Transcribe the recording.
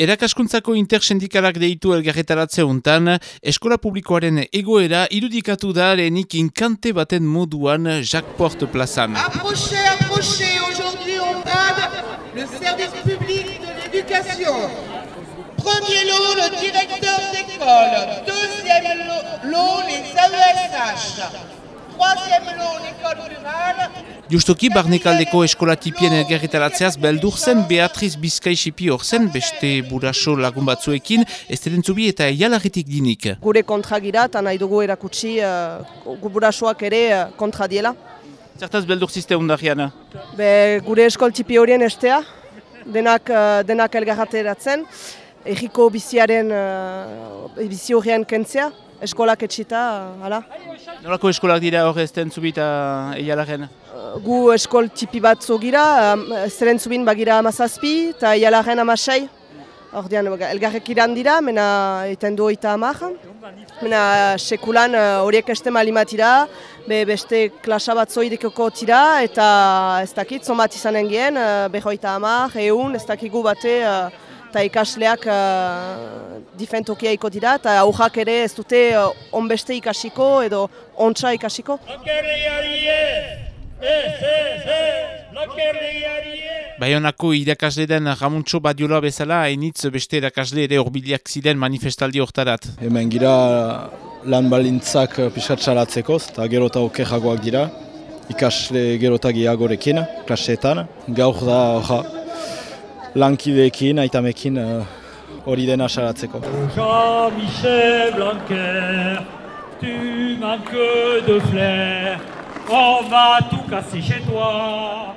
Erakaskuntzako intersendikalak deitu elgarretaratze untan, eskola publikoaren egoera irudikatu da lehenik inkante baten moduan Jacques Porte plazan. Approchez, approchez, aujourd'hui on brade le service public de l'éducation. Premier lot, le directeur d'école. Deuxième lot, les AESH. Justoki, barnekaldeko eskolatipien elgerritaratzeaz beldur zen Beatriz Bizkaixipi hor zen, beste buraso lagun batzuekin, ez zubi eta eialarritik dinik. Gure kontra gira eta nahi dugu erakutsi uh, burasoak ere uh, kontra diela. Zertaz beldur ziste undarian? Be, gure eskoltipi horien estea, denak, uh, denak elgarrateratzen, egiko biziaren uh, bizi horien kentzea, eskolak etxita, hala. Nolako eskolak dira hor ez den zubita eialaren? Gu eskol tipi bat zogira, zeren zubin bagira amazazpi eta eialaren amasei. Ordean, elgarrek iran dira, mena eten du oita amak. Mena sekulan horiek uh, este malimatira, be beste klasa bat zoidekoko tira, eta ez dakit, zonbat izanen gen, uh, behoita amak, egun, ez dakigu bate, uh, eta ikasleak uh, difentokia iko dira, eta aurrak ere ez dute uh, onbeste ikasiko edo ontsa ikasiko. Baionako irakasle den Ramuntxo Badiola bezala, hainitz beste irakasle ere horbiliak ziren manifestaldi hortarat. Hemen gira lan balintzak piskatzaratzeko, eta gerota okerragoak dira, ikasle gerota gehiagorekin, klaseetan. Gaur da, lankideekin, aitamekin uh, hori dena saratzeko. Jean-Michel Blanquer, tu manques de flair, on va tout casser chez toi.